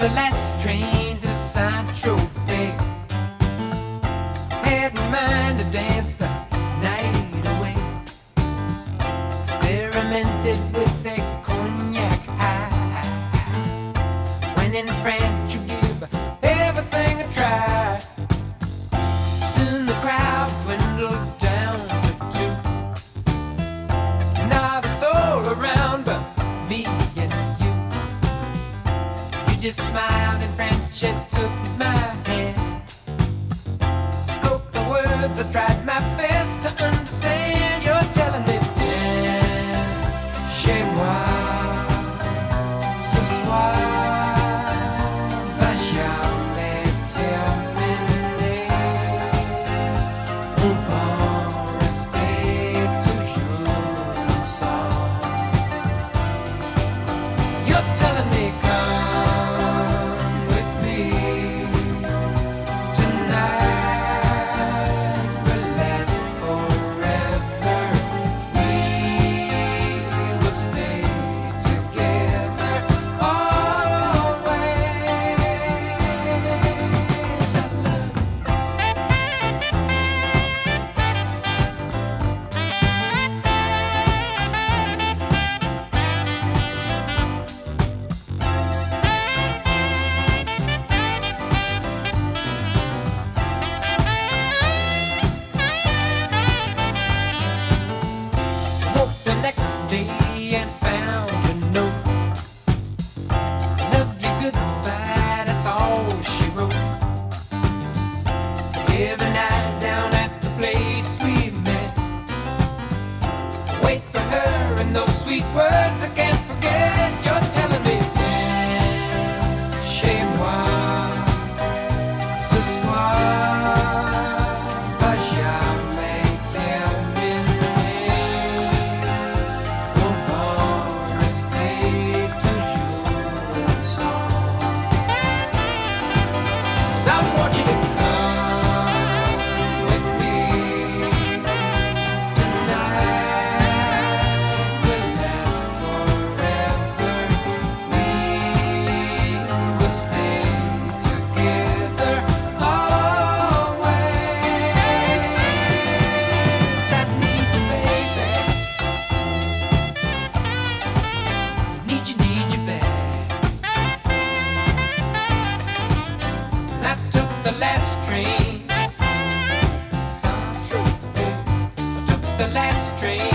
the last train to Sancho Bay. Had in mind to dance the night away. Experimented with a cognac high. When in France, just smiled in French and took my hand. Spoke the words, I tried my best to understand. You're telling me, chez moi ce soir. Va jamais terminer. On va rester toujours ensemble. You're telling me And found note. Love you goodbye, that's all she wrote. Every night down at the place we met. Wait for her and those sweet words I can't forget. You're telling me, moi, ce soir, the last train. Some trooping took the last train.